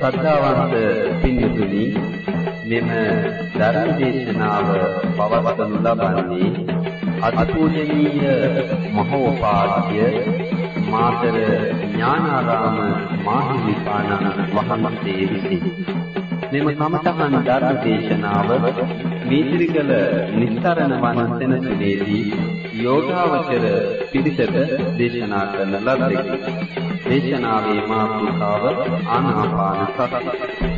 ශ්‍රද්ධාවන්ත පින්තුනි මෙම ධර්ම දේශනාව පවත්වනු ලබන්නේ අතිපූජනීය මහෝපාද්‍ය මාතර ඥානාරාම මාහිමිපාණන් වහන්සේ විසින්. මෙම කමඨහන් ධර්ම දේශනාව මීත්‍රිකල නිස්තරණ වන සෙනසුනේදී යෝගාවචර පිරිසට දේශනා කරන ලද්දේ දේශනාවේ මාතෘකාව ආනාපාන සතිය.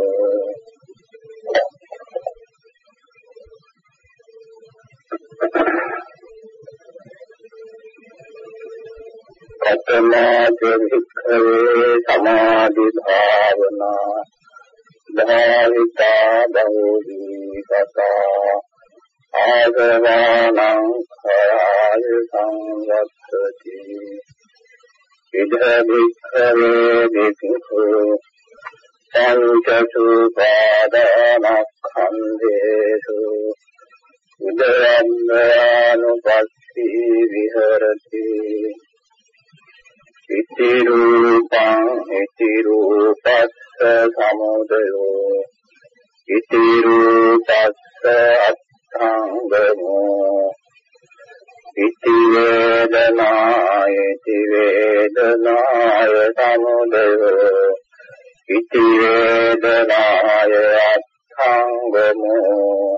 කතමාදේ වික්ඛවේ සමාධි භාවනා භාවිතා බහුවී කතා ආගවානං khāය සංවත්තති ඉද වික්ඛවේ වික්ඛු සංචතු පාදානඛන්දේසු උදයන්නානුපස්සී විහෙරති ඉති රූපං ඉති රූපස්ස සමුදයෝ. ඉති රූපස්ස අත්ථංගමෝ. ඉති වේදනාය ඉති වේදනාය සමුදයෝ. ඉති වේදනාය අත්ථංගමෝ.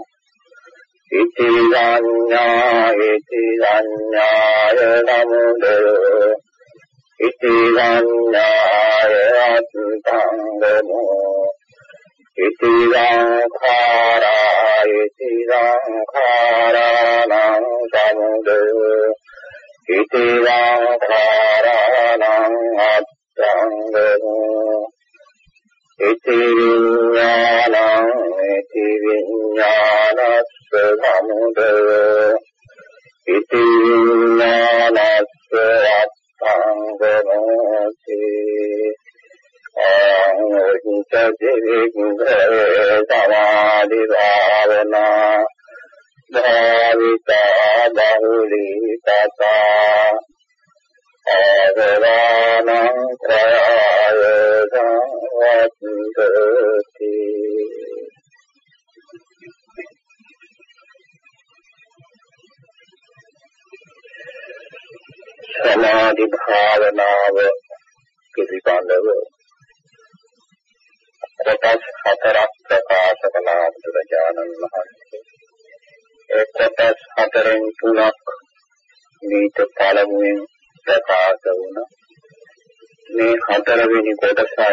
ඉති සංඥා ඉති සංඥාය සමුදයෝ. ඉති සංඥාය අත්ථංගමෝ ඉති සංඛාරා ඉති සංඛාරාණං සමුදයෝ ඉති සංඛාරාණං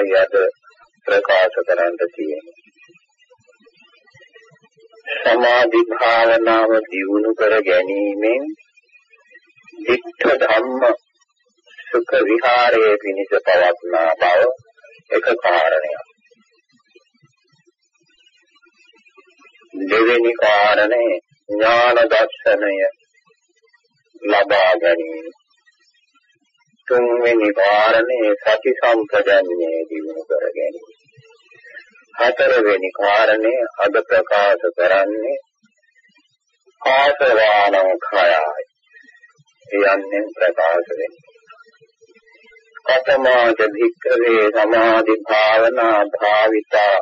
කොටසයි අද ප්‍රකාශ කරන්න තියෙන්නේ සමාධි භාවනාව දියුණු කර ගැනීමෙන් චිත්ත ධම්ම සුඛ විහාරයේ පිණිස පවත්නා බව එක කාරණයක්. දෙවෙනි කාරණේ ඥාන දර්ශනය ලබා ගැනීම. තුන්වෙනි කාරණේ සති සම්පජන්ණය දිනු කර ගැනීම. හතරවෙනි කාරණේ අද ප්‍රකාශ කරන්නේ ආසවානං khයයි යන්නේ ප්‍රකාශ වෙන්නේ. කතමාද භික්ඛවේ සමාධි භාවනා භාවිතා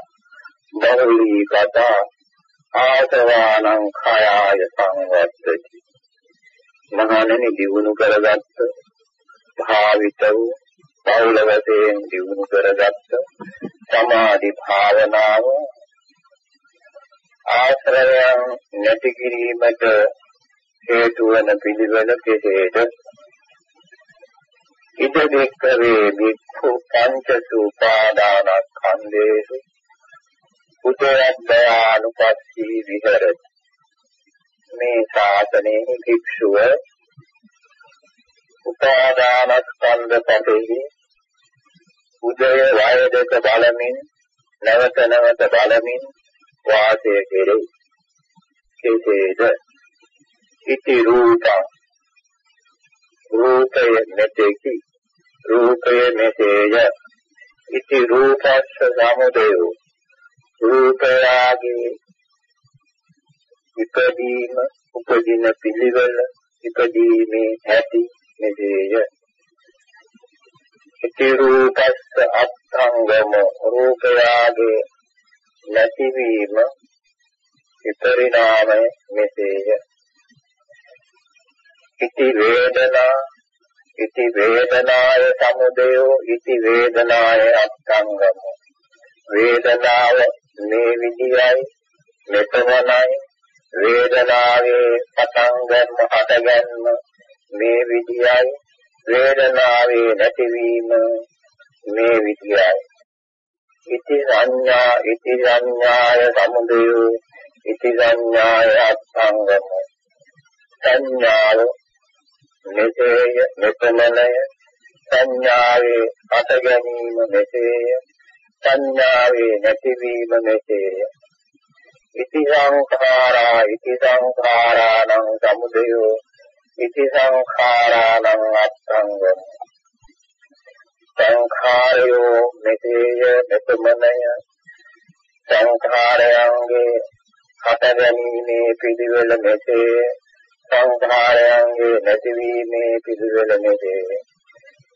බහුලී කතා ආසවානං khයාය සංවත්තති. මහණෙනි දිනු කරගත්ත භාවිත වූ බහුල වශයෙන් දිනු කරගත්ත සමාධි භාවනාව ආශ්‍රයයන් නැති කිරීමට හේතු වන පිළිවෙල කෙසේද ඉද දෙක්කවේ වික්ඛු පංච සූපාදානස්කන්ධේසු. උදයබ්බයානුපස්සී විහෙරති. මේ ශාසනයේ භික්ෂුව උපාදානස්කන්ධ පදෙහි උදය වය දෙක බලමින් නැවත නැවත බලමින් වාසය කෙරෙයි. කෙසේද? ඉති රූපං. රූපය මෙතෙකි. රූපය මෙතේය. ඉති රූපස්ස සමුදයෝ. රූපයාගේ ඉපදීම උපදින පිළිවෙල ඉපදීමේ ඇති මෙසේය ඉති රූපස්ස අත්ංගම රූපයාගේ නැතිවීම විපරිණාමය මෙසේය. ඉති වේදනා ඉති වේදනාය සමුදයෝ ඉති වේදනාය අත්ංගම වේදනාව මේ විදියයි මෙතනයි වේදනාවේ පටන් ගන්න හට ගන්න මේ විදියයි වේදනාවේ නැතිවීම මේ විදියයි. ඉති සංඥා ඉති සංඥාය සමුදයෝ ඉති සංඥාය අත්ංගම සංඥාව මෙසේය මෙතනය සංඥාවේ අත ගැනීම මෙසේය. සංඥාවේ නැතිවීම මෙසේය. ඉති සංඛාරා ඉති සංඛාරාණං සමුදයෝ. ඉති සංඛාරාණං අත්ංගම සංඛාරයෝ මෙතේය මෙතමනය. සංඛාරයන්ගේ හට ගැනීමේ පිළිවෙල මෙතේ. සංඛාරයන්ගේ නැතිවීමේ පිළිවෙල මෙතේ.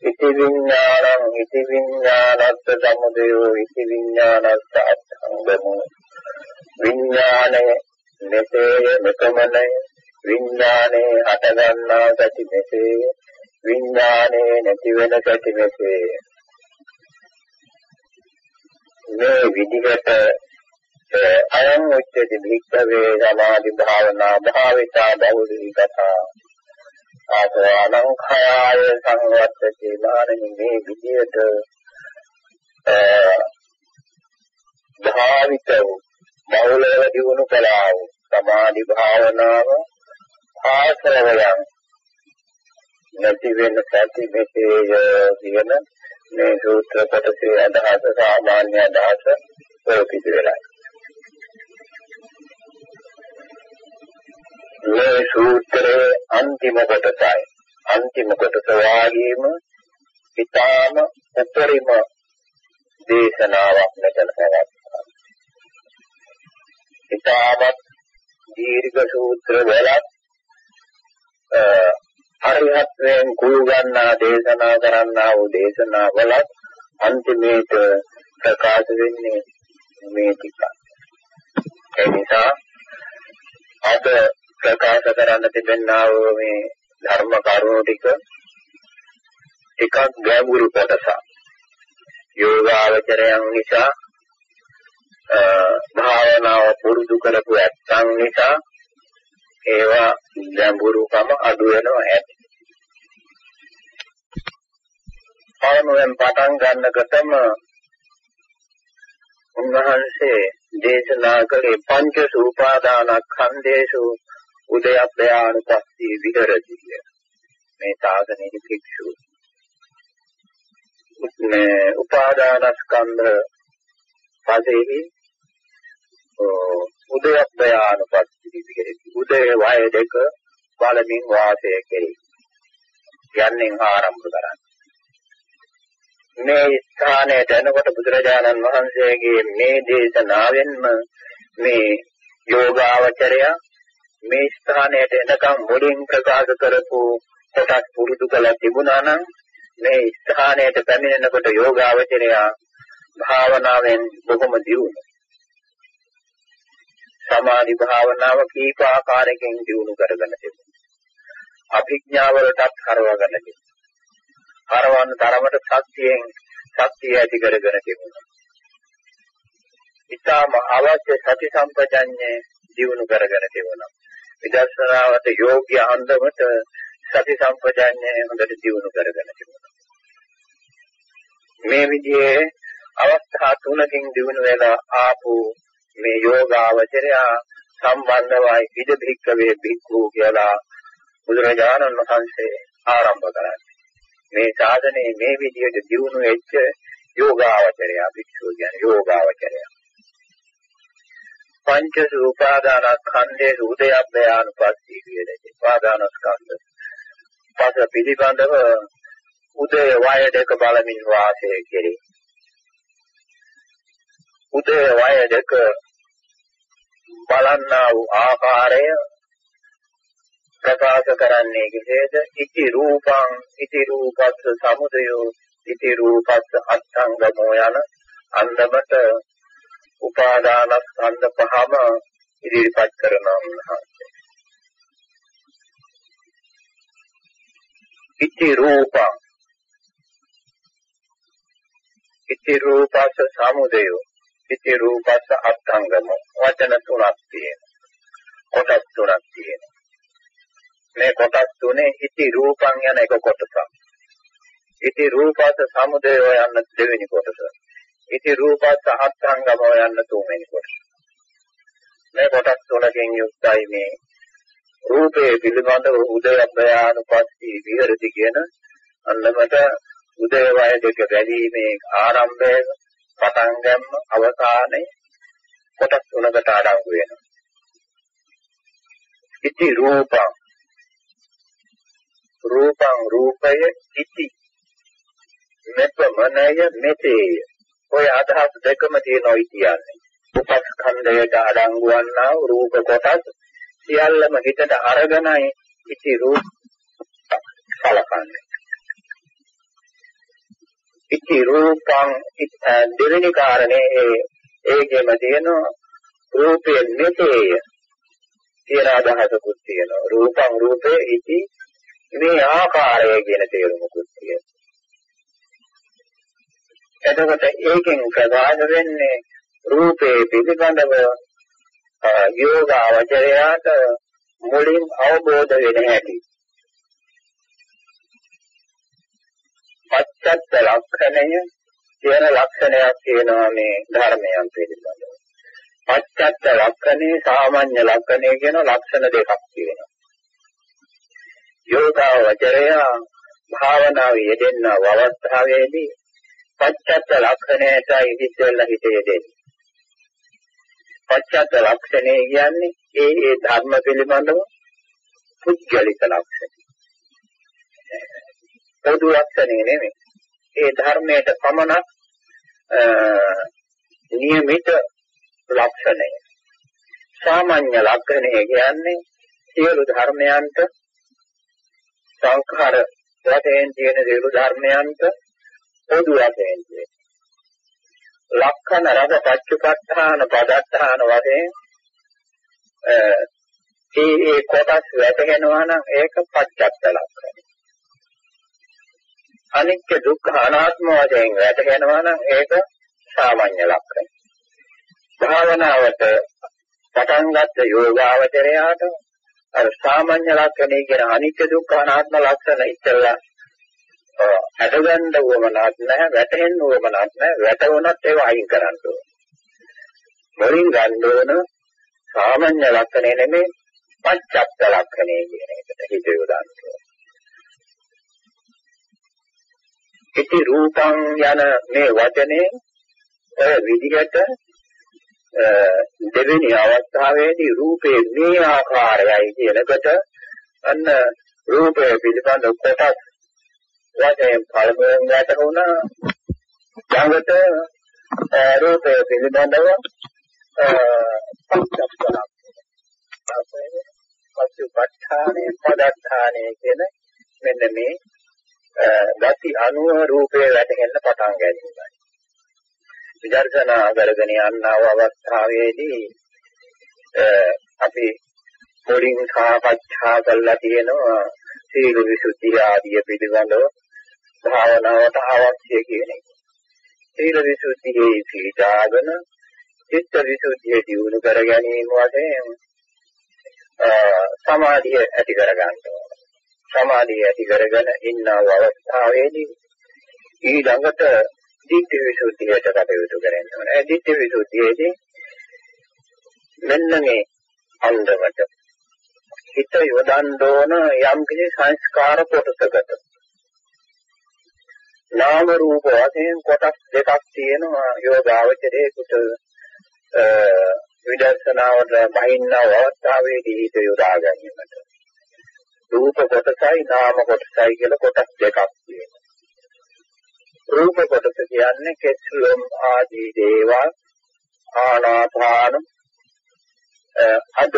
ඉති විඥානං ඉති විඥානස්ස සමුදයෝ ඉති විඥානස්ස අත්ංගමෝ විඥානය මෙතේය මෙතමනය. විඥානේ හටගන්නා සති මෙතේය විඥානේ නැති වෙන සති මෙතේය මේ විදිහට අයං උච්චති භික්ඛවේ සමාධි භාවනා භාවිතා බෞද්ධී කතා ආසවනං khයාය සංවත්තති මානනි මේ විදිහට භාවිතව බෞලව දිනු කළා වූ සමාධි භාවනාව ආශ්‍රවයන් නැති වෙන සති මෙතේය කියන මේ සූත්‍ර කොටසේ අදහස සාමාන්‍ය අදහස ප්‍රකෘති වෙලා මේ සූත්‍රයේ අන්තිම කොටසයි. අන්තිම කොටස වාගේම ඊටාම උත්තරීම දේශනාවක් මෙතන පැවැත්වෙනවා ඊටාමත් දීර්ඝ සූත්‍ර වලත් හරියත්යෙන් කුළු ගන්නා දේශනා කරන්නා වූ දේශනා වලත් අන්තිමේට ප්‍රකාශ වෙන්නේ මේ ටික. ඒ නිසා අද ප්‍රකාශ කරන්න තිබෙනා වූ මේ ධර්ම කරුණු ටික ටිකක් ගැඹුරු කොටසක්. යෝගාවචරයන් නිසා භාවනාව පුරුදු කරපු ඇත්තන් නිසා ඒවා ගැඹුරුකම අඩු වෙනවා ඇති. පළමුවෙන් පටන් ගන්නකොටම උන්වහන්සේ දේශනා කළේ පංච සූපාදානස්කන්ධේසු උදයබ්බයානුපස්සී විහෙරති මේ සාධනෙහි භික්ෂු මේ උපාදානස්කන්ධ පදෙහි උදයබ්බයානුපස්සී විහෙරති උදය වය දෙක බලමින් වාසය කෙරේ. යන්නේ ආරම්භ කරන්නේ. මේ ස්ථානයට එනකොට බුදුරජාණන් වහන්සේගේ මේ දේශනාවෙන්ම මේ යෝගාවචරය මේ ස්ථානයට එනකම් මුලින් ප්‍රකාශ කරපු කොටස් පුරුදු කළා තිබුණා නම් මේ ස්ථානයට පැමිණෙනකොට යෝගාවචරය භාවනාවෙන් බොහොම දියුණු සමාධි භාවනාව කීප ආකාරයකින් දියුණු කරගෙන තිබුණා අභිඥාවලටත් හරවගෙන තිබුණා හරවන්න තරමට සත්‍යයෙන් සත්‍යය ඇති කරගෙන තිබුණා. ඊටම අවශ්‍ය සති සම්පජඤ්ඤය දියුණු කරගෙන තිබුණා. විදර්ශනාවට යෝග්‍ය අන්දමට සති සම්පජඤ්ඤය හොඳට දියුණු කරගෙන තිබුණා. මේ විදිහේ අවස්ථා තුනකින් දිනු වෙලා ආපු මේ යෝගාවචරය සම්බන්ධවයි ඉද භික්කවේ භික්ඛු කියලා බුදුරජාණන් වහන්සේ ආරම්භ කරන්නේ. මේ සාධනේ මේ විදිහට දිනු වෙච්ච යෝගාවචරය භික්ෂුව කියන්නේ යෝගාවචරය. පංච සූපාදානස්කන්ධේ උදයබ්බයානුපස්සී කියන්නේ උපාදානස්කන්ධ. පස පිළිබඳව උදය වය දෙක බලමින් වාසය කෙරේ. උදය වය දෙක බලන්නා වූ ආකාරය ප්‍රකාශ කරන්නේ කෙසේද? ඉති රූපං ඉති රූපස්ස සමුදයෝ ඉති රූපස්ස අත්ංගමෝ යන අන්දමට උපාදානස්කන්ධ පහම ඉදිරිපත් කරනවා උන්වහන්සේ. ඉති රූපං ඉති රූපස්ස සමුදයෝ ඉති රූපස්ස අත්ංගමෝ වචන තුනක් තියෙනවා. කොටස් තුනක් තියෙනවා. මේ කොටස් තුනේ ඉති රූපං යන එක කොටසක්. ඉති රූපස්ස සමුදයෝ යන දෙවෙනි කොටස. ඉති රූපස්ස අත්ංගමෝ යන තුන්වෙනි කොටස. මේ කොටස් තුනකින් යුක්තයි මේ රූපේ පිළිබඳව උදයබ්බයානුපස්සී විහෙරති කියන අන්නමට උදය වය දෙක බැලීමේ ආරම්භය පටන් ගන්න අවසානය කොටස් තුනකට අඩංගු වෙනවා. ඉති රූපං රූපං රූපය ඉති මෙපමණය මෙතේය. ඔය අදහස් දෙකම තියෙනවා කියන්නේ. උපස්කන්ධයට අඩංගු වන්නා රූප කොටස් සියල්ලම හිතට අරගෙනයි ඉති රූප සලකන්නේ. ඉති රූපං දෙවෙනි කාරණේ ඒ ඒකෙම තියෙන රූපය මෙතේය කියන අදහසකුත් තියෙනවා. රූපං රූපේ ඉති මේ ආකාරය කියන තේරුමකුත් තියෙනවා. එතකොට ඒකෙන් ප්‍රකාශ වෙන්නේ රූපේ පිළිබඳව යෝගාවචරයාට මුලින් අවබෝධ වෙන හැටි. පච්චත්ත ලක්ෂණය කියන ලක්ෂණයක් තියෙනවා මේ ධර්මයන් පිළිබඳව. පච්චත්ත ලක්ෂණේ සාමාන්‍ය ලක්ෂණය කියන ලක්ෂණ දෙකක් තියෙනවා. යෝගාවචරය භාවනාවේ යෙදෙන අවස්ථාවේදී පච්චත්ත ලක්ෂණයට ඉදිස්සෙල්ලා හිතේ දෙන්නේ. පච්චත්ත ලක්ෂණය කියන්නේ ඒ ඒ ධර්ම පිළිබඳව පුද්ගලික ලක්ෂණ. පොදු ලක්ෂණය නෙමෙයි. ඒ ධර්මයට පමණක් නියමිත ලක්ෂණය. සාමාන්‍ය ලක්ෂණය කියන්නේ සියලු ධර්මයන්ට සංඛාර වශයෙන් තියෙන සියලු ධර්මයන්ට පොදු වශයෙන් තියෙන. ලක්ෂණ රස පච්චපට්ඨාන පදත්තාන වශයෙන් ඒ ඒ කොටස් වැටෙනවා නම් ඒක පච්චත්ත ලක්ෂණය. අනිත්‍ය දුක්ඛ අනාත්ම වශයෙන් වැටහෙනවා නම් ඒක සාමාන්‍ය ලක්ෂණ. භාවනාවට පටන් ගත්ත යෝගාවචරයාට අර සාමාන්‍ය ලක්ෂණේ කියන අනිත්‍ය දුක්ඛ අනාත්ම ලක්ෂණ ඉස්සෙල්ලා අදගන්න උවමනක් නැහැ වැටෙන්න උවමනක් නැහැ වැටුණත් ඒව අයින් කරන්න ඕන. මුලින් ගන්න ඕන සාමාන්‍ය ලක්ෂණේ නෙමෙයි පච්චත්ත ලක්ෂණේ කියන එකට හිත යොදන්න ඕන. ඉති රූපං යන මේ වචනේ ඔය විදිහට දෙවෙනි අවස්ථාවේදී රූපේ මේ ආකාරයයි කියනකොට අන්න රූපය පිළිබඳ කොටස් වශයෙන් පළමුවෙන් වැටුණා ළඟට රූපය පිළිබඳව පස්සක්කලක් පස්සුපත්ථානේ පදත්තානේ කියන මෙන්න මේ ගති අනුව රූපේ වැටෙන්න පටන් ගැනීමයි. විදර්ශනා කරගෙන යනව අවස්ථාවේදී අපි මුලින් සාකච්ඡා කළා තියෙනවා සීල විසුද්ධිය ආදිය පිළිබඳව භාවනාවට අවශ්‍ය කියන එක. සීල විසුද්ධියේ සීදාගෙන චිත්ත විසුද්ධිය දියුණු කර ගැනීම වශයෙන් සමාධිය ඇති කර ගන්නවා. සමාධිය ඇති කරගෙන ඉන්න අවස්ථාවේදී ඊළඟට ditthi visuddhiyට කටයුතු කරන්න ඕනේ. ඒ ditthi visuddhiyේදී මෙන්න මේ අන්දමට හිත යොදන්න ඕන යම් කිසි සංස්කාර කොටසකට. නාම රූප වශයෙන් කොටස් දෙකක් තියෙනවා යෝගාවචරයේකට විදර්ශනාවට බහින්න අවස්ථාවේදී හිත යොදා ගැනීමට. රූප කොටසයි නාම කොටසයි කියලා කොටස් දෙකක් තියෙනවා. රූප කොටස කියන්නේ කෙස්ලොම් ආදී දේවල් ආනාපාන අද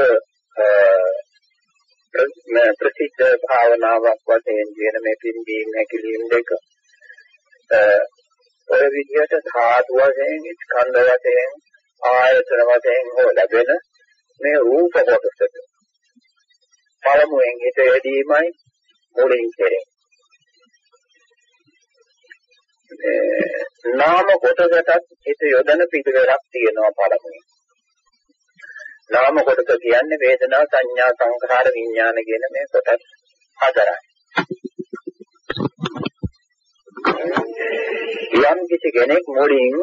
ප්‍රසිද්ධ භාවනාවක් වශයෙන් කියන මේ පින්දීම් හැකිලිම් දෙක ඔය විදිහට ධාතු වශයෙන් ස්කන්ධ වශයෙන් ආයතන වශයෙන් හෝ ලැබෙන මේ රූප කොටසට පළමුවෙන් හිත යෙදීමයි මුලින් කෙරෙන්නේ. නාම කොටසටත් හිත යොදන පිළිවෙලක් තියෙනවා පළමුවෙන්. නාම කොටස කියන්නේ වේදනා සංඥා සංඛාර විඥාන කියන මේ කොටස් හතරයි. යම් කිසි කෙනෙක් මුලින්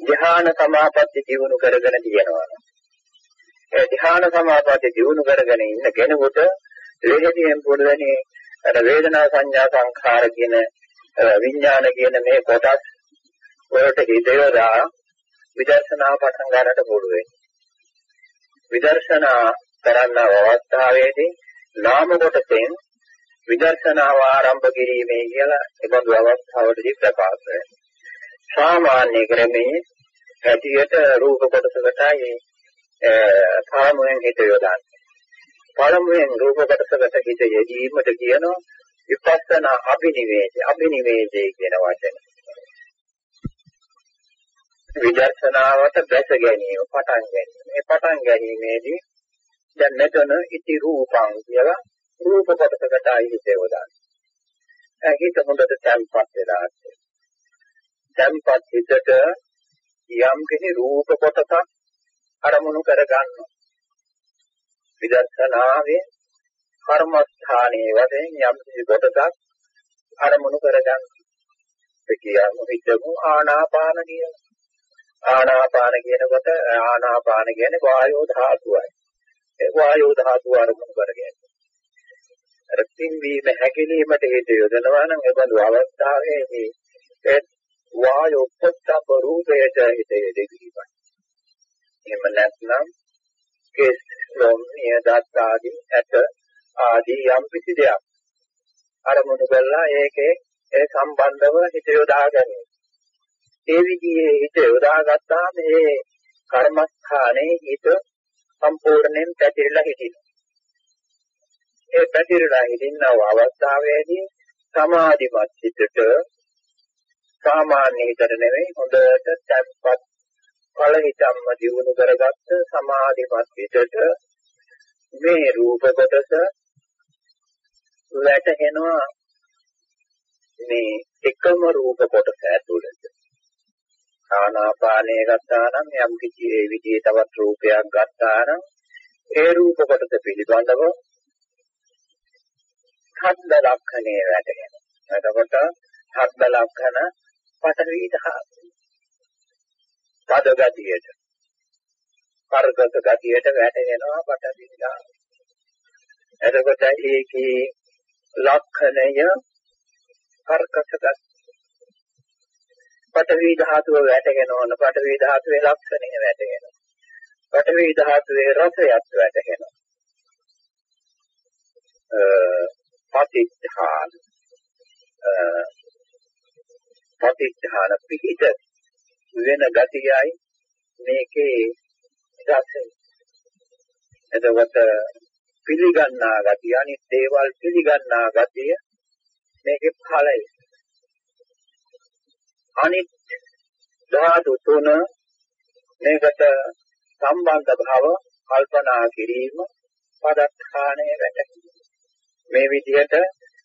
ධ්‍යාන සමාපatti දිනු කරගෙන තියෙනවා. ඒ ධ්‍යාන සමාපatti දිනු කරගෙන ඉන්න කෙනෙකුට ලෙහෙදියෙන් පොළවනේ අර වේදනා සංඥා සංඛාර කියන විඥාන කියන මේ කොටස් වලට හිතේලා විදර්ශනා පටන් ගන්නට පුළුවන්. විදර්ශනා කරන්න අවස්ථාවේදී නාම කොටසෙන් විදර්ශනාව ආරම්භ කිරීමේ කියලා එබඳු අවස්ථාවලදී ප්‍රකාශ වෙනවා. සාමාන්‍ය ක්‍රමයේ ඇටියට රූප කොටසකටයි පළමුවෙන් හිත යොදන්නේ. පළමුවෙන් රූප කොටසකට හිත යෙදීමට කියනවා විපස්සනා අභිනිවේද අභිනිවේදේ කියන වචන. විදර්ශනාවට බැස ගැනීම පටන් ගැනීම. මේ පටන් ගැනීමේදී දැන් මෙතන ඉති රූපං කියලා රූප කොටසකටයි හිත යොදන්නේ. හිත හොඳට තැම්පත් වෙලා තැම්පත් හිතට යම් කිසි රූප කොටසක් අරමුණු කරගන්නවා. විදර්ශනාවේ කර්මස්ථානයේ වශයෙන් යම් කිසි කොටසක් අරමුණු කරගන්න. ඒ කියන්නේ හිතමු ආනාපාන කියන. ආනාපාන කියනකොට ආනාපාන කියන්නේ වායෝ ධාතුවයි. ඒ වායෝ ධාතුව අරමුණු කරගෙන. අර පින්වීම හැකිලීමට හේතු යොදනවා නම් ඒ බඳු අවස්ථාවේදී ඒ වායෝ පොට්ටප රූපයට හිත යෙදෙවීමයි. එහෙම නැත්නම් කේස් ලොම් නියදත් ආදී ඇත ආදී යම් කිසි දෙයක් අරමුණු කරලා ඒකේ ඒ සම්බන්ධව හිත යොදා ගැනීම. ඒ විදිහේ හිත යොදාගත්තාම මේ කර්මස්ථානයේ හිත සම්පූර්ණයෙන් පැතිරලා හිටිනවා. ඒ පැතිරලා හිටින අවස්ථාවේදී සමාධිමත් හිතට සාමාන්‍ය හිතට නෙවෙයි හොඳට තැම්පත් ඵල හිතම්ම දියුණු කරගත්ත සමාධිමත් හිතට මේ රූප කොටස වැටෙනවා මේ එකම රූප කොටස ඇතුළත ආනාපානය ගත්තා නම් යම් කිසි ඒ විදිහේ තවත් රූපයක් ගත්තා නම් ඒ රූප කොටස පිළිබඳව ශබ්ද ලක්ෂණේ වැටෙනවා. එතකොට ශබ්ද ලක්ෂණ පඨවි ධාතු. පද ගතියට. පර්ගත ගතියට වැටෙනවා පඨවි ධාතු. එතකොට ඒකේ ලක්ෂණය කර්කස ගති. පඨවි ධාතුව වැටෙනවන පඨවි ධාතුවේ ලක්ෂණය වැටෙනවා. පඨවි ධාතුවේ රසයත් වැටෙනවා. පටිච්චාන පටිච්චාන පිහිට වෙන ගතියයි මේකේ රසය. එතකොට පිළිගන්නා ගතිය අනිත් දේවල් පිළිගන්නා ගතිය මේකේ ඵලය. අනිත් ධාතු තුන මේකට සම්බන්ධ භව කල්පනා කිරීම පදත්තාණය වැටහි. මේ විදිහට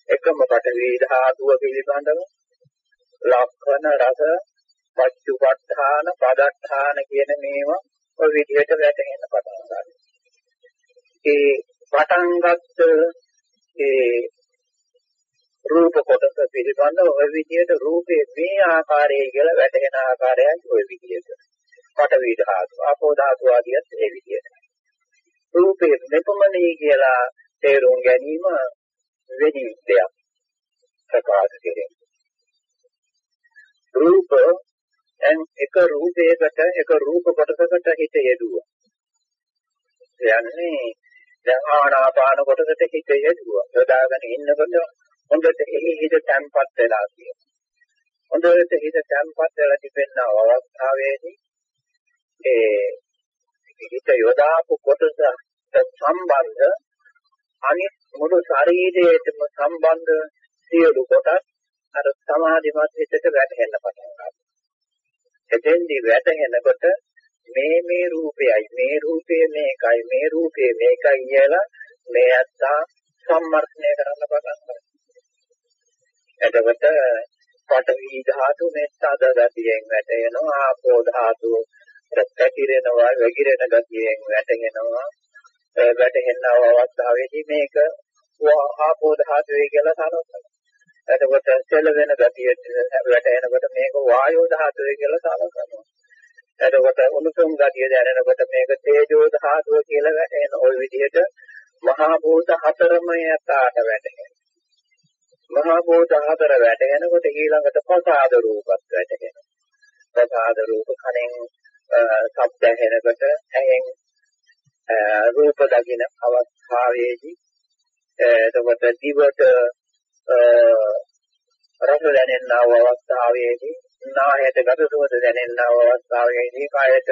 එකම පටවි ධාතුව පිළිබඳව ලක්ෂණ රස පච්චුපට්ඨාන, පදට්ඨාන කියන මේවා ඔය විදිහට වැටෙන්න පටන් ගන්නවා. ඒ පටන් ගත්ත ඒ රූප කොටස පිළිබඳව ඔය විදිහට රූපේ මේ ආකාරයේ කියලා වැටෙන ආකාරයයි ඔය විදිහට. පඨවි ධාතු, ආපෝ ධාතු ආදියත් ඒ විදිහට. රූපේ මෙපමණයි කියලා තේරුම් ගැනීම වෙඩි දෙයක් ප්‍රකාශ කෙරේ. රූප දැන් එක රූපයකට එක රූප කොටසකට හිත යෙදුවා. කියන්නේ දැන් ආනාපාන කොටසට හිත යෙදුවා. යොදාගෙන ඉන්නකොට හොඳට එහි හිත තැම්පත් වෙලා තියෙනවා. හොඳට හිත තැම්පත් වෙලා තිබෙන අවස්ථාවේදී ඒ හිත යොදාපු කොටස සම්බන්ධ අනිත් මුළු ශරීරයේටම සම්බන්ධ සියලු කොටස් අර සමාධිමත් හිතට වැටෙන්න පටන් ගන්නවා. එතෙන්දී වැටෙනකොට මේ මේ රූපයයි මේ රූපය මේකයි මේ රූපය මේකයි කියලා මේ අත්තා සම්මර්ථනය කරන්න පටන් ගන්නවා. එතකොට පඨවි ධාතු මෙත්තද ගතියෙන් වැටෙනවා ආපෝ ධාතු පැතිරෙනවා වැగిරෙන ගතියෙන් වැටෙනවා වැටෙන අවස්ථාවේදී මේක ආපෝ ධාතුවේ කියලා සලකනවා. එතකොට සෙල වෙන ගතියට වැටෙනකොට මේක වායෝ ධාතුවේ කියලා සලකනවා. එතකොට උණුසුම් ගතිය දැනෙනකොට මේක තේජෝ ධාතුව කියලා වැටෙන ওই විදිහට මහා භූත හතරම යතාට වැටෙනවා. මහා භූත හතර වැටෙනකොට ඊළඟට ප්‍රසාද රූපත් වැටෙනවා. ප්‍රසාද රූප කණෙන් ශබ්ද ඇහෙනකොට ඇහෙන් රූප දකින අවස්ථාවේදී එතකොට දිවට රස දැනෙනා අවස්ථාවේදී නාහයට ගත සුවඳ දැනෙනා අවස්ථාවේදී කායට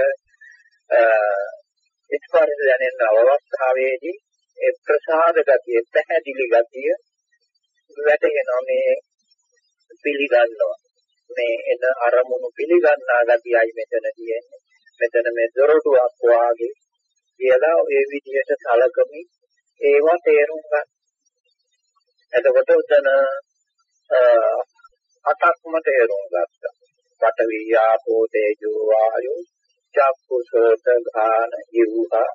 ස්පර්ශ දැනෙනා අවස්ථාවේදී ඒ ප්‍රසාද ගතිය පැහැදිලි ගතිය වැටෙනවා මේ පිළිගන්නවා මේ එන අරමුණු පිළිගන්නා ගතියයි මෙතන තියෙන්නේ මෙතන මේ දොරටුවක් වාගේ කියලා ඒ විදිහට සලකමින් ඒවා තේරුම් ගන්න. එතකොට උතන අටක්ම තේරුම් ගත්තා. පඨවි ආපෝ තේජෝ වායෝ චක්කු සෝත ඝාන ජීවහා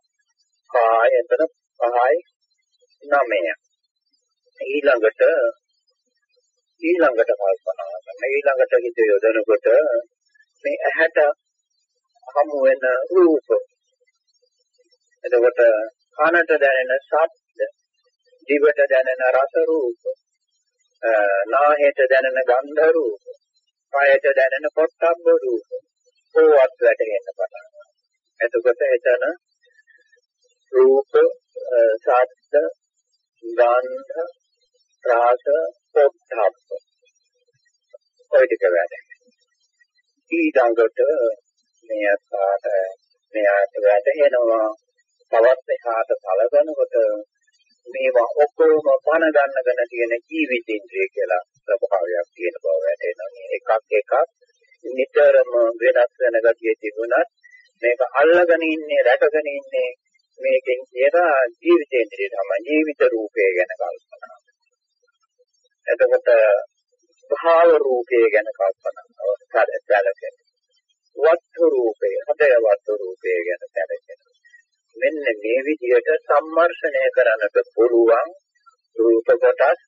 කායතන පහයි නමය. ඊළඟට ඊළඟට කල්පනා කරන ඊළඟට හිත යොදනකොට මේ ඇහැට හමු වෙන රූප එතකොට කනට දැනෙන ශබ්ද දිවට දැනෙන රස රූප නාහයට දැනෙන ගන්ධ රූප කයට දැනෙන පොට්ටබ්බ රූප ඕවත් වැටෙන්න පටන් ගන්නවා. එතකොට එතන රූප ශබ්ද ගන්ධ රස පොට්ටබ්බ ඔය ටික වැටෙනවා ඊළඟට මේ අසාට මෙයාට වැටෙනවා. තවත් එහාට සලකනකොට මේවා ඔක්කොම පණ ගන්නගෙන තියෙන ජීවිතේන්ද්‍රය කියලා ස්වභාවයක් තියෙන බව වැටෙනවා. මේ එකක් එකක් නිතරම වෙනස් වෙන ගතිය තිබුණත් මේක අල්ලගෙන ඉන්නේ රැකගෙන ඉන්නේ මේකෙන් කියලා ජීවිතේන්ද්‍රය තමයි ජීවිත රූපය ගැන කල්පනා. එතකොට භාව රූපය ගැන කල්පනා කරලා වස්තු රූපය, හදය වස්තු රූපය ගැන සැලකෙනවා. මෙන්න මේ විදිහට සම්මර්ෂණය කරන්නට පුළුවන් රූප කොටස්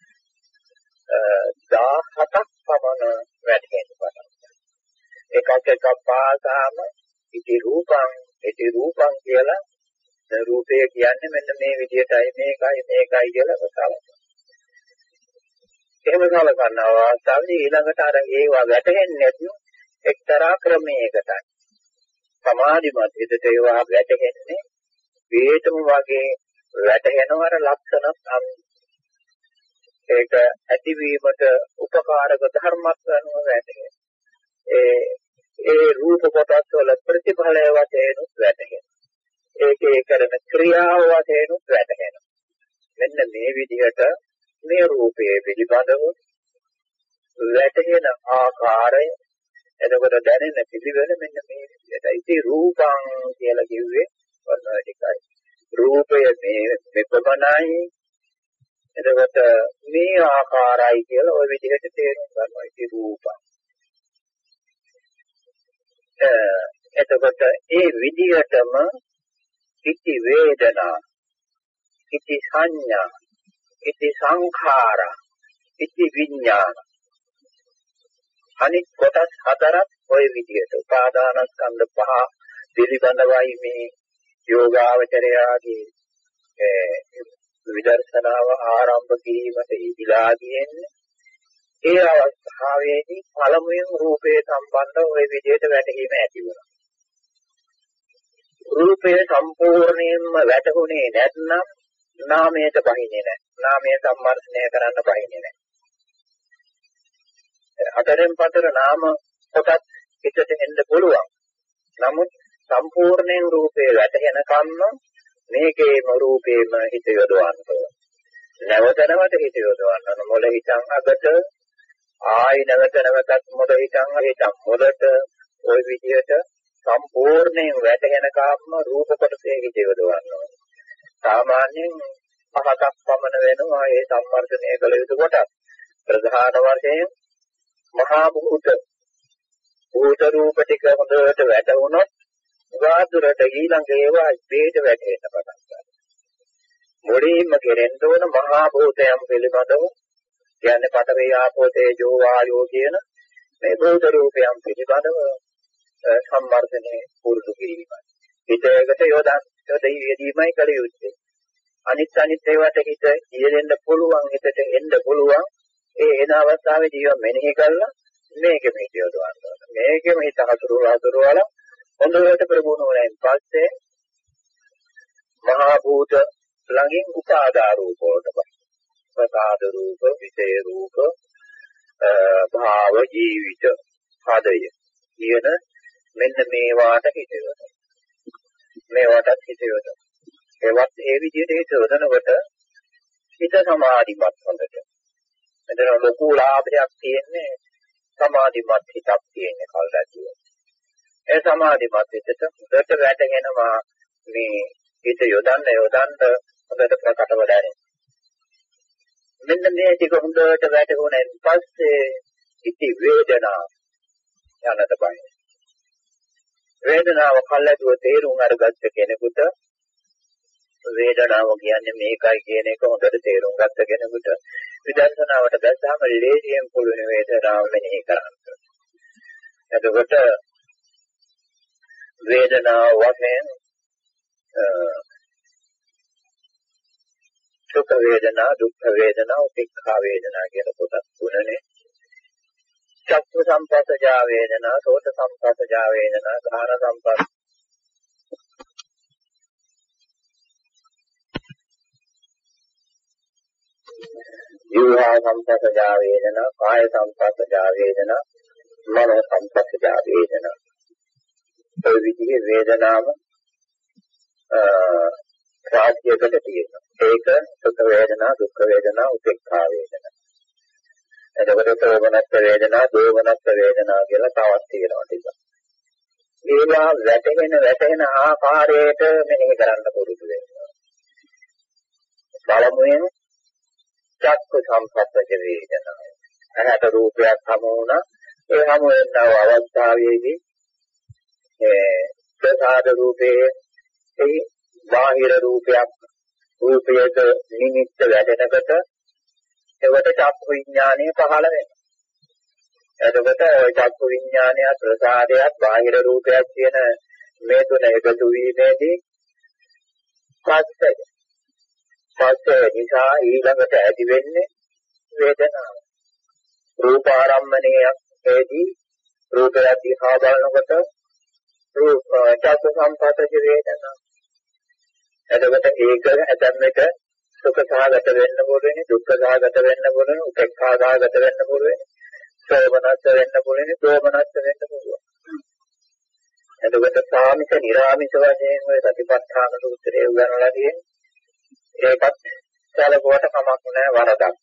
17ක් පමණ වැටෙන්න පටන් එකක් එකක් පාසාම ඉති රූපං ඉති රූපං කියලා රූපය කියන්නේ මෙන්න මේ විදිහටයි මේකයි මේකයි කියලා කතාවක්. එහෙම කලකන අවස්ථාවේ ඊළඟට අර ඒවා වැටෙන්නේ නැති එක්තරා ක්‍රමයකටයි. සමාධිමත් හිතට ඒවා වැටෙන්නේ වේතම වගේ වැටෙනවර ලක්ෂණ අන් ඒක ඇතිවීමට උපකාරක ධර්මයක් වෙනවා වැටේ. ඒ ඒ රූප කොටස් වල ප්‍රතිඵලය වශයෙන් වැටෙනවා. ඒකේ කරන ක්‍රියාව වශයෙන් වැටෙනවා. මෙන්න මේ විදිහට මේ රූපයේ පිළිබඳව වැටෙන ආකාරය එතකොට දැනෙන පිළිවෙල මෙන්න මේ විදිහටයි. ඉතින් රූපං කියලා කිව්වේ ඔන්න ඔය ටිකයි. රූපය මේ මෙපමණයි. එතකොට මේ ආකාරයි කියලා ওই විදිහට තේරුම් ගන්නවා. ඉතින් රූපං. එතකොට ඒ විදියටම ඉති වේදනා ඉති සංඥා ඉති සංඛාරා ඉති විඥාන අනිත් කොටස් හතරක් ওই විදියට උපාදානස්කන්ධ පහ පිළිබඳවයි මේ යෝගාවචරයාගේ විදර්ශනාව ආරම්භ කිරීමට ඉදිලා තියෙන්නේ ඒ අවස්ථාවේදී පළමුවෙන් රූපේ සම්බන්ධ ওই විදිහට වැටහීම ඇති වුණා. රූපය සම්පූර්ණයෙන්ම වැටහුනේ නැත්නම් නාමයට බහින්නේ නැහැ. නාමය සම්මර්ෂණය කරන්න බහින්නේ නැහැ. හතරෙන් පතර නාම කොටස් හිතට එන්න පුළුවන්. නමුත් සම්පූර්ණයෙන් රූපේ වැටහෙන කම්ම මේකේම රූපේම හිත යොදවන්න ඕන. නැවත නැවත හිත යොදවන්න ඕන. මොළ හිතන් අගට ආයි නැවත නැවතත් මොළ හිතන් හිතන් මොළට ওই විදිහට සම්පූර්ණයෙන් වැටහෙන කම්ම රූප කොටසේ හිත යොදවන්න ඕන. සාමාන්‍යයෙන් පහක් පමණ වෙනවා ඒ සම්වර්ධනය කළ යුතු කොට ප්‍රධාන වශයෙන් මහා භූත භූත රූප ටික හොඳට වැටුණොත් උගාදුරට ඊළඟ ඒවා ඉබේට වැටෙන්න පටන් ගන්නවා. මුලින්ම කෙරෙන්න ඕන මහා භූතයන් පිළිබඳව කියන්නේ පඨවි ආපෝ තේජෝ වායෝ කියන මේ භූත රූපයන් පිළිබඳව සම්වර්ධනයේ පුරුදු කිරීමයි. හිතයකට යොදන් යොදීමයි කළ යුත්තේ. අනිත් අනිත් ඒවාට හිත යෙදෙන්න පුළුවන් හිතට එන්න පුළුවන් ඒ එන අවස්ථාවේදී ඒවා මෙනෙහි කරලා මේකෙම හිත යොදවන්න ඕන. මේකෙම හිත හසුරු හසුරු වල හොඳට ප්‍රගුණ වුණායින් පස්සේ මහා භූත ළඟින් උපාදා රූප වලට බයි. ප්‍රසාද රූප, විසේ රූප, භාව ජීවිත හදය කියන මෙන්න මේවාට හිත යොදවන්න. මේවාටත් හිත යොදවන්න. ඒවත් ඒ විදිහට හිත යොදනකොට හිත සමාධිමත් හොඳට. මෙතන ලොකු ලාභයක් තියෙන්නේ සමාධිමත් හිතක් තියෙන කල්ලාතිය. ඒ සමාධිමත් හිතට හොඳට වැටෙනවා මේ හිත යොදන්න යොදන්න හොඳට ප්‍රකටව දැනෙන. මෙන්න මේ ටික හොඳට වැටුණෙන් පස්සේ ඉති වේදනා යනත බය. වේදනාව කල්ලාතුව තේරුම් අරගත්ත කෙනෙකුට වේදනාව කියන්නේ මේකයි කියන එක හොඳට තේරුම් ගත්ත කෙනෙකුට විදර්ශනාවට දැස්සම ලේසියෙන් පුළුවන් වේදනාව මෙනෙහි කරන්න. එතකොට වේදනාව වශයෙන් සුඛ වේදනා, දුක්ඛ වේදනා, උපේක්ඛා වේදනා කියන කොටස් තුනනේ. චක්ක සම්පස්සජා වේදනා, සෝත සම්පස්සජා වේදනා, ධාන සම්පස්ස ජීවා සම්පස්සජා වේදනා, කාය සම්පස්සජා වේදනා, මනෝ සම්පස්සජා වේදනා. ඒ විදිහේ වේදනාව රාජ්‍යයකට තියෙනවා. ඒක සුඛ වේදනා, දුක්ඛ වේදනා, උපේක්ඛා වේදනා. එතකොට සෝමනස්ස වේදනා, දෝමනස්ස වේදනා කියලා තවත් තියෙනවා ටික. ඒවා වැටෙන වැටෙන ආකාරයට මෙනෙහි කරන්න පුරුදු වෙනවා. බලමුයෙන් චක්ක සම්පස්සජ වේදනා. අහත රූපයක් හමු වුණා. ඒ හමු වෙනව අවස්ථාවේදී ඒ ප්‍රසාද රූපයේ ඒ බාහිර රූපයක් රූපයට නිමිත්ත වැඩෙනකොට එවට චක්ක විඥානය පහළ වෙනවා. එතකොට චක්ක විඥානය ප්‍රසාදයක් බාහිර රූපයක් කියන මේ තුන එකතු වීමේදී පස්සය පස්සය නිසා ඊළඟට ඇති වෙන්නේ වේදනාව. රූපාරම්මණයේදී රූපය දිහා බලනකොට රූප චක්ක සම්පතජ වේදනා. එතකොට ඒක ඇතැම් එක සුඛ සහගත වෙන්න පුළුවන්, දුක්ඛ සහගත වෙන්න පුළුවන්, උපේක්ඛා සහගත වෙන්න පුළුවන්, සෝමනස්ස වෙන්න පුළුවන්, දෝමනස්ස වෙන්න පුළුවන්. එතකොට සාමික, නිර්ාමික වශයෙන් ඔය සතිපට්ඨාන සූත්‍රයේ උගන්වලා තියෙන්නේ ඒකත් සැලකුවට කමක් නැහැ වරදක්.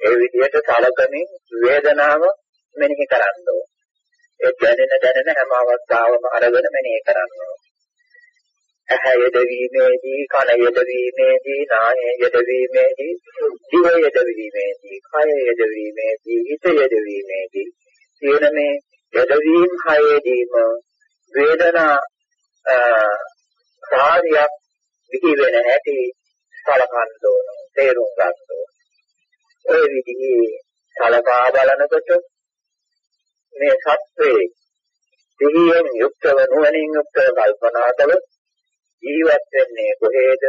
ඒ විදිහට සලකමින් වේදනාව මෙනෙහි කරන්න ඕන. ඒ දැනෙන දැනෙන හැම අවස්ථාවකම අරගෙන මෙනෙහි කරන්න ඕන. ඇහැ යෙදවීමේදී, කන යෙදවීමේදී, නාය යෙදවීමේදී, දිව යෙදවීමේදී, කය යෙදවීමේදී, හිත යෙදවීමේදී කියන මේ යදවීම් හයේදීම වේදනා කාර්යයක් විහි වෙන හැටි සලකන්න ඕන තේරුම් ගන්න ඕන ඔය විදිහේ සලකා බලනකොට මේ සත්‍යේ සිහියෙන් යුක්තව නුවණින් යුක්තව කල්පනා කළ ජීවත් වෙන්නේ කොහේද?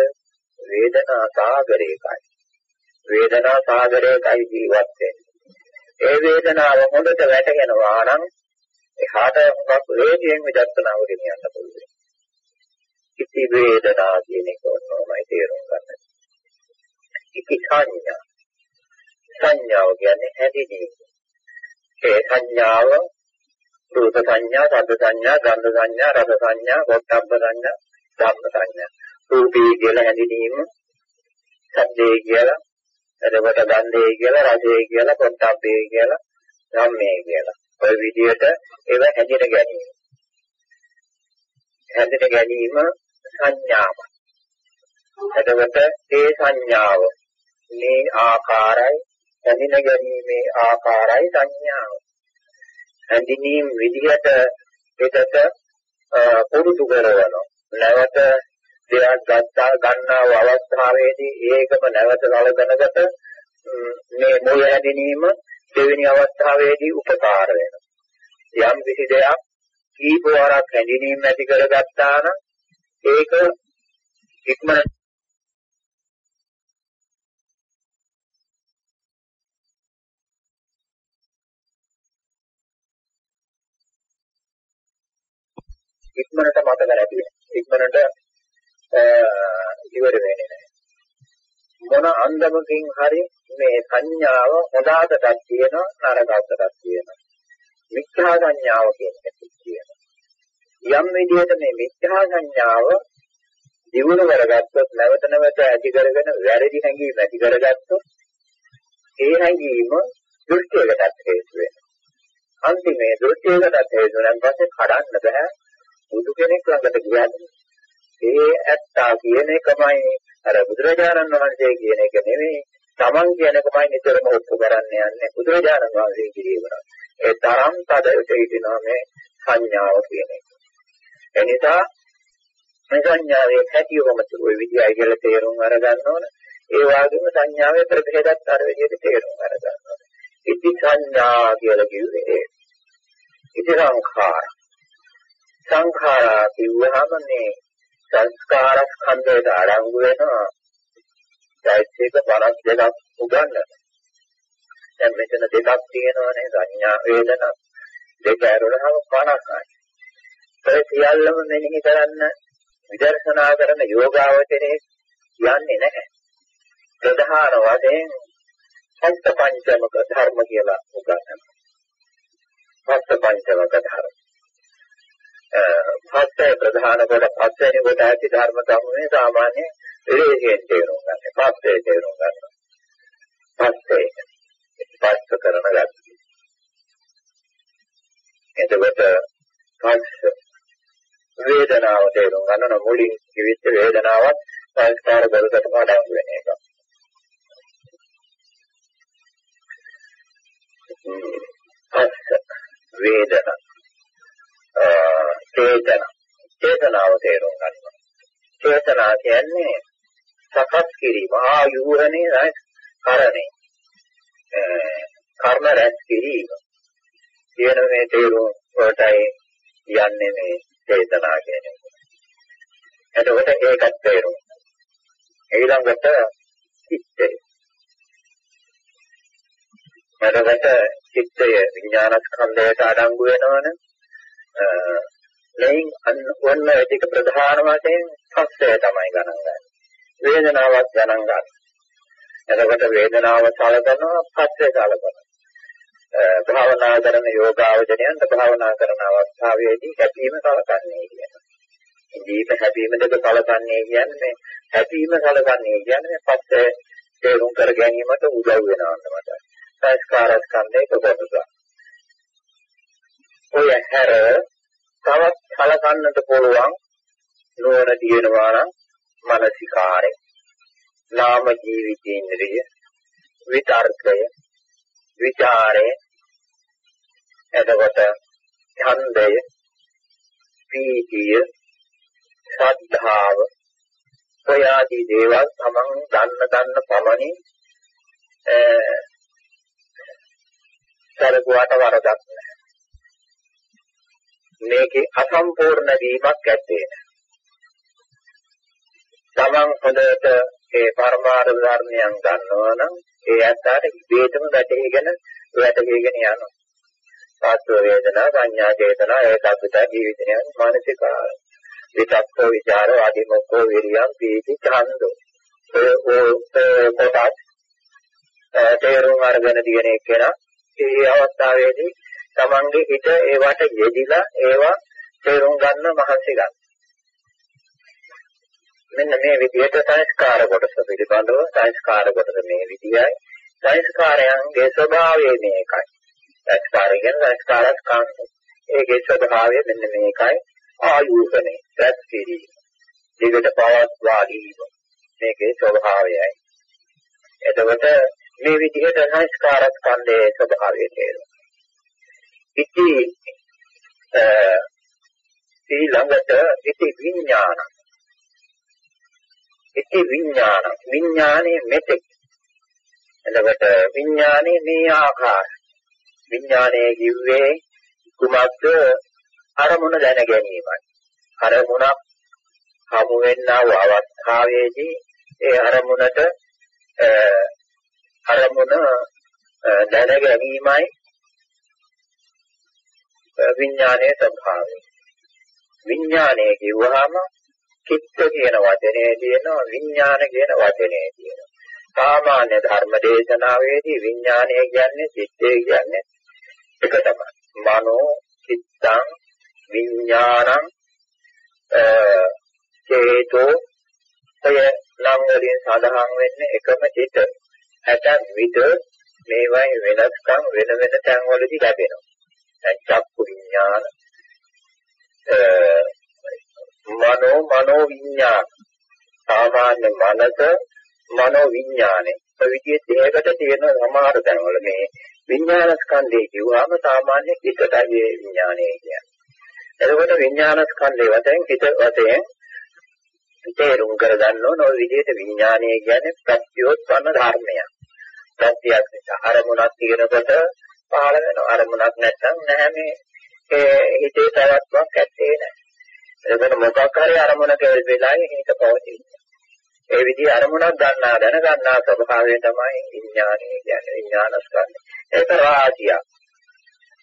වේදනා සාගරයකයි. වේදනා සාගරයකයි ජීවත් වෙන්නේ. ඒ වේදනාව හොඳට වැටහෙනවා නම් එහාට මොකක් වේදයෙන් විදර්ශනාව ගෙනියන්න පුළුවන්. ඉති වේදනා කියන එක ඕනමයි තේරුම් ගන්න. ඉති සංඥා. සංඥාව කියන්නේ හැදිනීම. ඒ සංඥාව රූප සංඥා, ශබ්ද සංඥා, ගන්ධ සංඥා, රස සංඥා, පොට්ටබ්බ සංඥා, ධම්ම සංඥා. රූපී කියලා හැදිනීම, ශබ්දේ කියලා, එතකොට ගන්ධේ කියලා, රසේ කියලා, පොට්ටබ්බේ කියලා, ධම්මේ කියලා. ඔය විදිහට ඒව හැදින ගැනීම. හැදින ගැනීම සංඥාව. එතකොට ඒ සංඥාව මේ ආකාරයි හැඳින ගැනීමේ ආකාරයි සංඥාව. හැඳිනීම් විදිහට ඒකට පුරුදු කරනවා. නැවත දෙයක් ගත්තා ගන්නා අවස්ථාවේදී ඒකම නැවත නලකනකට මේ මුල හැඳිනීම දෙවෙනි අවස්ථාවේදී උපකාර වෙනවා. යම් කිසි දෙයක් කීප වරක් හැඳිනීම ඇති කරගත්තා නම් ඒක ඉක්මනට ඉක්මනට මතක නැති ඉක්මනට ඉවර වෙන්නේ නැහැ. මොන අන්දමකින් හරි මේ සංඥාව හොදාටක් තියෙනවා නරකටක් තියෙනවා. මිත්‍යා සංඥාව කියන එක තියෙනවා. යම් විදිහට මේ මිත්‍යා සංඥාව දිනු කරගත්තොත් නැවත නැවත ඇති කරගෙන වැරදි හැඟීම් ඇති කරගත්තොත් ඒ හැඟීම දෘෂ්ටියකටත් හේතු වෙනවා. අන්තිමේ දෘෂ්ටියකටත් හේතු වෙනන් පස්සේ කඩන්න බෑ. බුදු කෙනෙක් ළඟට ගියත් ඒ ඇත්තා කියන එකමයි. අර බුදුරජාණන් වහන්සේ කියන එක නෙමෙයි. තමන් කියන එකමයි නිතරම ඔප්පු කරන්න යන්නේ බුදුරජාණන් වහන්සේ කිරීමන ඒ තරම් තදට හිටිනවා මේ සංඥාව කියන එක. එනිසා මේ සංඥාවේ හැටිවම තුරු විදියයි කියලා තේරුම් අරගන්න ඕන. ඒ වගේම සංඥාවේ ප්‍රභේදත් අර විදිහට තේරුම් අරගන්න ඕන. ඉති සංඥා කියලා කිව්වේ. ඉති සංඛාර. සංඛාරා කිව්වහම මේ සංස්කාර ස්කන්ධයට අඩංගු වෙනවා චෛත්‍යක 52ක් උගන්වනවා. දැන් මෙතන දෙකක් තියෙනවානේ සංඥා වේදනා දෙක ඇරුණාම 50යි. ඒ සියල්ලම මෙනෙහි කරන්න විදර්ශනා කරන යෝගාවචරයේ යන්නේ නැහැ. ප්‍රධාන වශයෙන් සත්‍ය පංචමක ධර්ම කියලා උගන්වනවා. සත්‍ය පංචමක ධර්ම පස්සේ ප්‍රධාන කොට පස්වෙනි කොට ඇති ධර්ම සමූහය සාමාන්‍ය විශේෂයෙන් තේරුම් ගන්න. පස්සේ තේරුම් ගන්න. පස්සේ ස්පර්ශ කරන ගැටි. එතකොට පස්ස වේදනාව තේරුම් ගන්න මුලින් කිවිච්ච වේදනාවත් සංස්කාර වලටම අඩංගු වෙන එක. පස්ස වේදනා චේතන චේතනාව තේරුම් ගන්නවා චේතනා කියන්නේ සකස් කිරීම ආයුහනේ කරණේ කර්ම රැස් කිරීම කියන මේ තේරුම් වලටයි යන්නේ මේ චේතනා කියන එක. එතකොට ඒකත් තේරුම්. ඊළඟට චිත්තය. එතකොට චිත්තය විඥානස්කන්ධයට අඩංගු වෙනවනේ මෙයින් ඔන්න ඒක ප්‍රධාන වශයෙන් පස්සේ තමයි ගණන් ගන්න. වේදනාවක් ගණන් ගන්න. එතකොට වේදනාව සලකනවා පස්සේ සලකනවා. භාවනා කරන යෝගාවචරයන්ට භාවනා කරන අවස්ථාවේදී හැපීම සලකන්නේ කියනවා. ඉදීම හැපීම දෙක සලකන්නේ කියන්නේ හැපීම සලකන්නේ කියන්නේ පස්සේ තේරුම් කර ගැනීමට උදව් වෙනවා මත. සංස්කාර ස්කන්ධයක කොටසක්. ඔය හැර තවත් කලකන්නට පුළුවන් නුවණ තියෙනවා නම් මානසිකාරය නාම ජීවිතේන්ද්‍රය විතර්කය විචාරය එතකොට ඡන්දය, පීතිය, ශ්‍රද්ධාව ඔය ආදී දේවල් තමන් දන්න දන්න පමණින් සරකුවාට වරදක් නැහැ. මේකේ අසම්පූර්ණ වීමක් ඇත්තේ නැහැ. තමන් හොඳට ඒ පරමාර්ථ ධර්මයන් ගන්නවා නම් ඒ ඇත්තට ඉබේටම වැටහිගෙන වැටහිගෙන යනවා. සාත්ව වේදනා, සංඥා චේතනා, ඒකග්ගත ජීවිතය මානසික විතක්ක විචාර ආදී මොකෝ විරියම් පීති ඡන්දෝ. ඒ කොටස් තේරුම් අරගෙන තියෙන එකේන මේ අවස්ථාවේදී තමන්ගේ හිත ඒවට යෙදිලා ඒවා තේරුම් ගන්න මහන්සි ගන්න. මෙන්න මේ විදිහට සංස්කාර කොටස පිළිබඳව සංස්කාර කොටස මේ විදියයි සංස්කාරයන්ගේ ස්වභාවය මේකයි. සංස්කාරය කියන්නේ සංස්කාර ස්කන්ධ ඒකේ ස්වභාවය මෙන්න මේකයි. ආයුෂනේ රැස් කිරීම දිගට පවත්වා ගැනීම මේකේ ස්වභාවයයි. එතකොට මේ විදිහට සංස්කාර ස්කන්ධයේ ස්වභාවය තේරෙනවා ඉති ඊළඟට ඉති විඥාන. ඉති විඥාන. විඥානයේ මෙතෙක්. එතකොට විඥානයේ මේ ආකාර විඥානයේ කිව්වේ කුමක්ද? අරමුණ දැන ගැනීමයි. අරමුණක් හමු වෙන්නා වූ අවස්ථාවේදී ඒ අරමුණට අරමුණ දැන ගැනීමයි විඥානයේ ස්වභාවය විඥානයේ කිව්වහම චිත්ත කියන වචනේ තියෙනවා විඥාන කියන වචනේ තියෙනවා. සාමාන්‍ය ධර්ම දේශනාවේදී විඥානය කියන්නේ චිත්තය කියන්නේ එක තමයි. මනෝ චිත්තං විඥානං චේතෝ ඔය නම් වලින් සඳහන් වෙන්නේ එකම චිත. ඇතන් විට මේවයි වෙනස්කම් වෙන වෙන තැන් වලදී ලැබෙනවා. දැන් චක්කු විඥාන මනෝ මනෝ විඥාන සාමාන්‍ය මනස මනෝ විඥානේ ඔය විදිහට දෙයකට තියෙන සමහර තැන්වල මේ විඥාන ස්කන්ධය කියුවාම සාමාන්‍ය හිතටයි ඒ විඥානය කියන්නේ. එතකොට විඥාන ස්කන්ධය වශයෙන් හිත වශයෙන් තේරුම් කරගන්න ඕන ඔය විදිහට විඥානය කියන්නේ ප්‍රත්‍යෝත්පන්න ධර්මයක්. ප්‍රත්‍යක් නිසා අරමුණක් තියෙනකොට පහළ වෙන අරමුණක් නැත්නම් නැහැ මේ හිතේ පැවැත්මක් ඇත්තේ නැහැ. එතකොට මොකක් හරි අරමුණක වෙලාවේ හිත පවතින. ඒ විදිහ අරමුණක් ගන්නා දැන ගන්නා ස්වභාවය තමයි විඥානය කියන්නේ විඥාන ස්කන්ධය. ඒක රාජිය.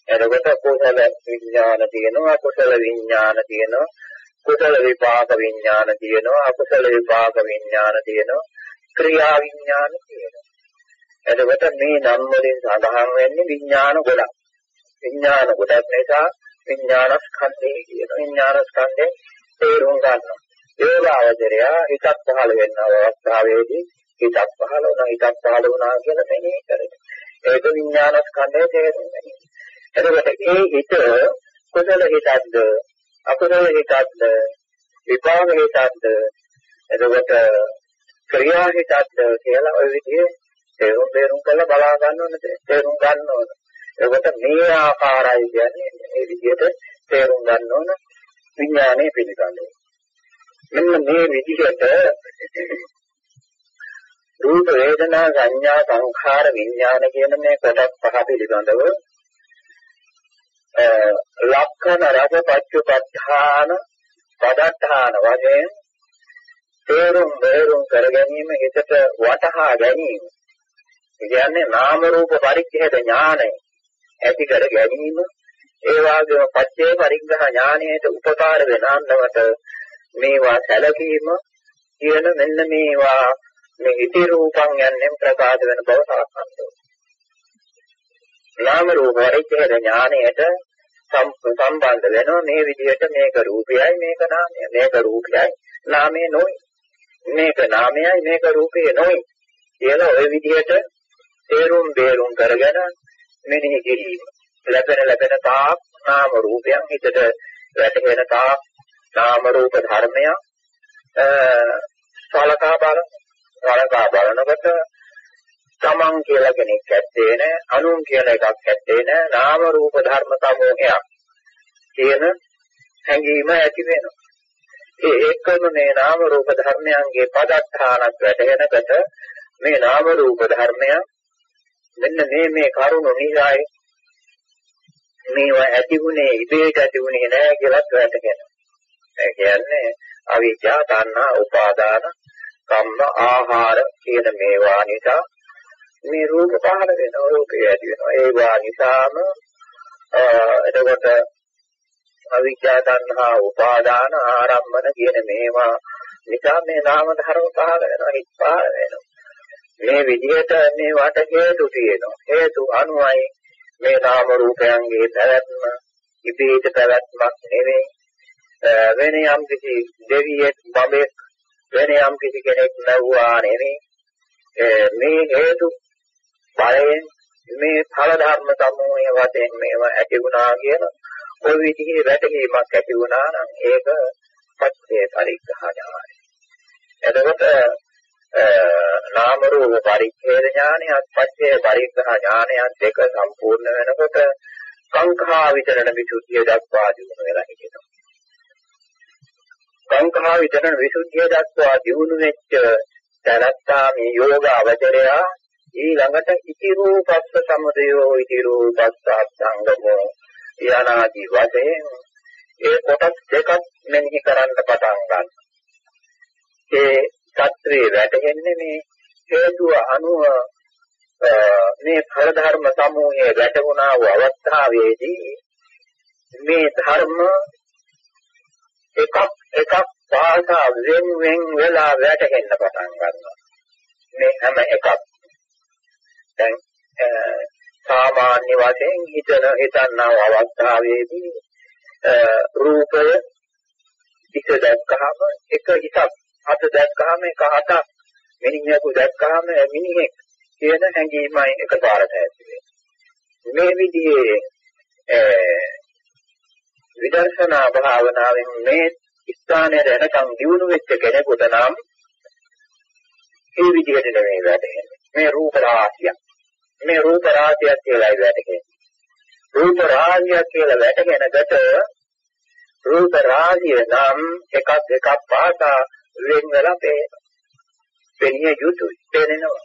එතකොට කුසල විඥාන තියෙනවා අකුසල විඥාන තියෙනවා කුසල විපාක විඥාන තියෙනවා අකුසල විපාක විඥාන තියෙනවා ක්‍රියා විඥාන තියෙනවා. එතකොට මේ නම් වලින් සඳහන් වෙන්නේ විඥාන ගොඩක්. විඥාන ගොඩක් නිසා විඥාන ස්කන්ධය කියන විඥාන ස්කන්ධේ තේරුම් ගන්නවා. යෝගාවචරය හිතක් පහළ වෙන අවස්ථාවේදී හිතක් පහළ වුණා හිතක් පහළ වුණා කියලා මෙනෙහි කරනවා. ඒක විඥාන ස්කන්ධයේ තේරුම් ගැනීම. එතකොට ඒ හිත කුසල හිතක්ද අකුසල හිතක්ද විපාක හිතක්ද එතකොට ක්‍රියා හිතක්ද කියලා ওই විදිහේ තේරුම් තේරුම් කරලා බලා ගන්න ඕනේ තේරුම් ගන්න ඕනේ. එතකොට මේ ආකාරයි කියන්නේ මේ විදිහට තේරුම් ගන්න ඕන විඥානය පිළිබඳව. මෙන්න මේ විදිහට රූප වේදනා සංඥා සංඛාර විඥාන කියන මේ කොටස් පහ පිළිබඳව ලක්ෂණ රස පච්චපත්තාන පදත්තාන වශයෙන් තේරුම් බේරුම් කර ගැනීම හිතට වටහා ගැනීම කියන්නේ නාම රූප පරිච්ඡේද ඥානය. ඇති කර ගැනීම ඒ වගේම පච්චේ පරිග්‍රහ ඥානයට උපකාර වෙන අන්දමට මේවා සැලකීම කියන මෙන්න මේවා මේ ඉති රූපං යන්නේ ප්‍රකාශ වෙන බව සලකන්න නාම රූප පරිච්ඡේද ඥානයට සම්බන්ධ වෙනවා මේ විදිහට මේක රූපයයි මේක නාමයයි මේක රූපයයි. නාමය නොයි මේක නාමයයි මේක රූපය නොයි කියලා ওই විදිහට තේරුම් බේරුම් කරගෙන මෙනෙහි කිරීම. ලැබෙන ලැබෙන තාක් නාම රූපයන් හිතට වැටහෙන තාක් නාම රූප ධර්මයන් සලකා බලන සලකා බලනකොට තමන් කියලා කෙනෙක් ඇත්තේ නැහැ අනුන් කියලා එකක් ඇත්තේ නැහැ නාම රූප ධර්ම සමූහයක් කියන හැඟීම ඇති වෙනවා. ඒ එකම මේ නාම රූප ධර්මයන්ගේ පදත්තානක් වැටෙනකොට මේ නාම රූප ධර්මයන් මෙන්න මේ මේ කරුණ නිසායි මේවා ඇතිුනේ ඉබේට ඇතිුනේ නෑ කියලා වැටහෙනවා. ඒ කියන්නේ අවිද්‍යාව, තණ්හා, උපාදාන, කම්ම, ආහාර කියන මේවා නිසා මේ රූප පහළ වෙනවා, රූපය ඇති වෙනවා. ඒවා නිසාම එතකොට අවිද්‍යාව, තණ්හා, උපාදාන, ආරම්මන කියන මේවා නිසා මේ නාම ධර්ම පහළ වෙනවා, හිත් පහළ වෙනවා. මේ විදිහට මේ වට හේතු තියෙනවා. හේතු අනුවයි මේ නාම රූපයන්ගේ පැවැත්ම ඉබේට පැවැත්මක් නෙවෙයි. වෙන යම් කිසි දෙවියෙක් බඹෙක් වෙන යම් කිසි කෙනෙක් නැවුවා නෙවෙයි. මේ හේතු බලයෙන් මේ ඵල ධර්ම සමූහය වශයෙන් මේවා ඇති වුණා කියන ওই විදිහේ වැටහීමක් ඇති වුණා නම් ඒක පත්‍ය පරිග්‍රහණයි. එතකොට නාම රූප පරිච්ඡේද ඥානයත් පත්‍ය පරිග්‍රහ ඥානයත් දෙක සම්පූර්ණ වෙනකොට සංඛා විතරණ විසුද්ධිය දක්වා දිනු වෙලා හිටිනවා. සංඛා විතරණ විසුද්ධිය දක්වා දිනු වෙච්ච දැනත්තා මේ යෝග අවචරය ඊළඟට ඉති රූපස්ස සමුදයෝ ඉති රූපස්ස අත්ංගමෝ යනාදී වශයෙන් ඒ කොටස් දෙකක් මෙනෙහි කරන්න පටන් ගන්නවා. ඒ සත්‍යේ වැටෙන්නේ මේ හේතුව අනුව මේ ඵල ධර්ම සමූහයේ වැටුණා වූ අවස්ථාවේදී මේ ධර්ම එකක් එකක් පාසා වෙන වෙන වෙලා වැටෙන්න පටන් ගන්නවා. මේ හැම එකක්. දැන් සාමාන්‍ය වශයෙන් හිතන හිතන්නා අවස්ථාවේදී රූපය ඉත දැක්කහම එක හිතක් අත දැක්කහම එක හතක්. මිනිහෙකු දැක්කහම මිනිහෙක් කියන හැඟීමයි එකපාරට ඇති මේ විදිහේ විදර්ශනා භාවනාවෙන් මේ ස්ථානයේ දැනකම් දියුණු වෙච්ච කෙනෙකුට නම් මේ විදිහට නෙමෙයි වැටෙන්නේ මේ රූප රාශිය. මේ රූප රාශිය කියලායි වැටෙන්නේ රූප රාශිය කියලා වැටෙනකොට රූප රාශිය නම් එකක් එකක් පාසා වෙන් වෙලා පේනවා. පෙනිය යුතුයි. පේනවා.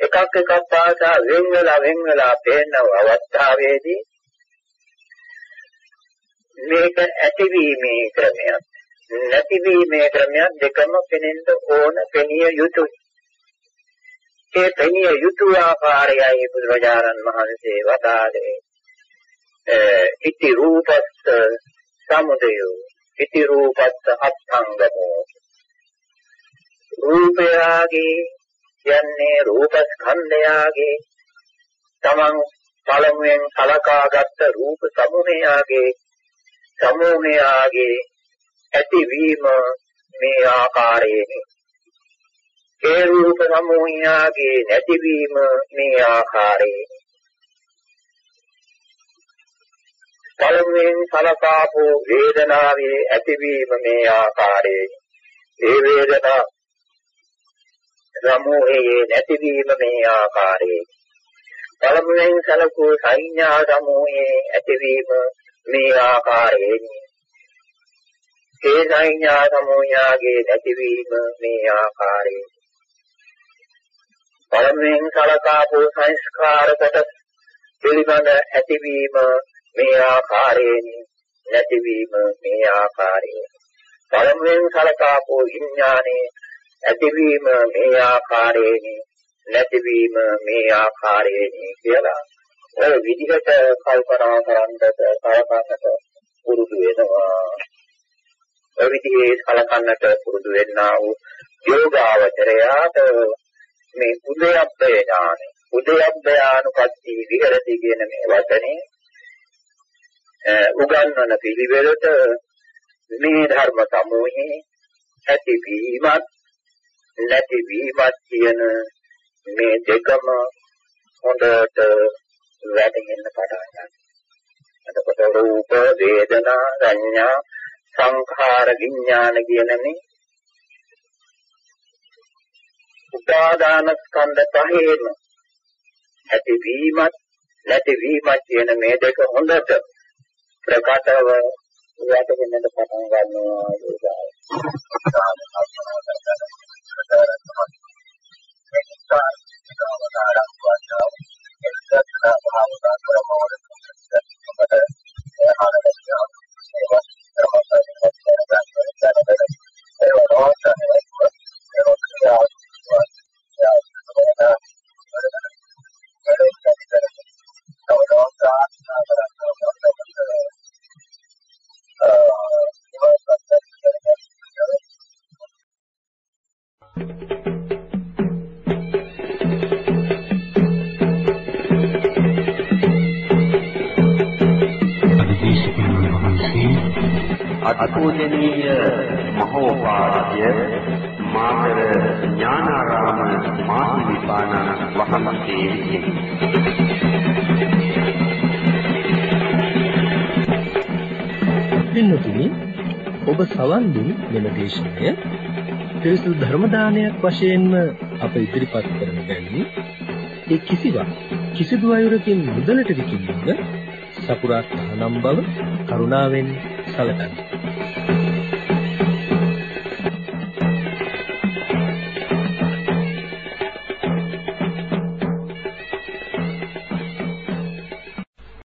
එකක් එකක් පාසා වෙන් වෙලා වෙන් වෙලා පේන අවස්ථාවේදී මේක ඇතිවීමේ ක්‍රමයක් නැතිවීමේ ක්‍රමයක් දෙකම පෙනෙන්න ඕන පෙනිය යුතුයි. ඒ පෙනිය යුතු ආකාරයයි බුදුරජාණන් වහන්සේ වදාළේ ඉති රූපස්ස සමුදයෝ ඉති රූපස්ස අත්ංගමෝ රූපයාගේ කියන්නේ රූප ස්කන්ධයාගේ තමන් පළමුවෙන් සලකාගත්ත රූප සමුහයාගේ සමුහයාගේ ඇතිවීම මේ ආකාරයෙනි. ඒ රූප සමුහයාගේ නැතිවීම මේ ආකාරයෙනි. පළමුවෙන් සලකාපෝ වේදනාවේ ඇතිවීම මේ ආකාරයෙනි. ඒ වේදනා සමූහයේ නැතිවීම මේ ආකාරයේ. පළමුවෙන් සැලකූ සංඥා සමූහයේ ඇතිවීම මේ ආකාරයෙන් ඒ සංඥා සමූහයාගේ නැතිවීම මේ ආකාරයෙන් පළමුවෙන් සලකාපු සංස්කාර කොටස් පිළිබඳ ඇතිවීම මේ ආකාරයෙන් නැතිවීම මේ ආකාරයෙන් පළමුවෙන් සලකාපු විඥානයේ ඇතිවීම මේ ආකාරයෙන් නැතිවීම මේ ආකාරයෙන් කියලා ඔය විදිහට කල්පනා කරන්නට කලකන්නට පුරුදු වෙනවා. ඔය විදිහේ කලකන්නට පුරුදු වෙන්නා වූ යෝගාවචරයාට මේ උදයබ්බේ ඥානෙ උදයබ්බයානුපත්ති විහෙරති කියන මේ වචනේ උගන්වන පිළිවෙලට මේ ධර්ම සමූහේ ඇතිවීමත් නැතිවීමත් කියන මේ දෙකම හොඳට වැටෙන්න පටන් ගන්නවා. එතකොට රූප, වේදනා, සංඥා, සංඛාර, විඥාන කියන මේ උපාදාන ස්කන්ධ පහේම ඇතිවීමත් නැතිවීමත් කියන මේ දෙක හොඳට ප්‍රකටව වැටෙන්න පටන් ගන්නවා. වශයෙන්ම අප ඉදිරිපත් කරන බැවින් ඒ කිසිවක් කිසිදු අයුරකින් මුදලට විකිණීම සපුරා තහනම් බව කරුණාවෙන් සැලකන්න.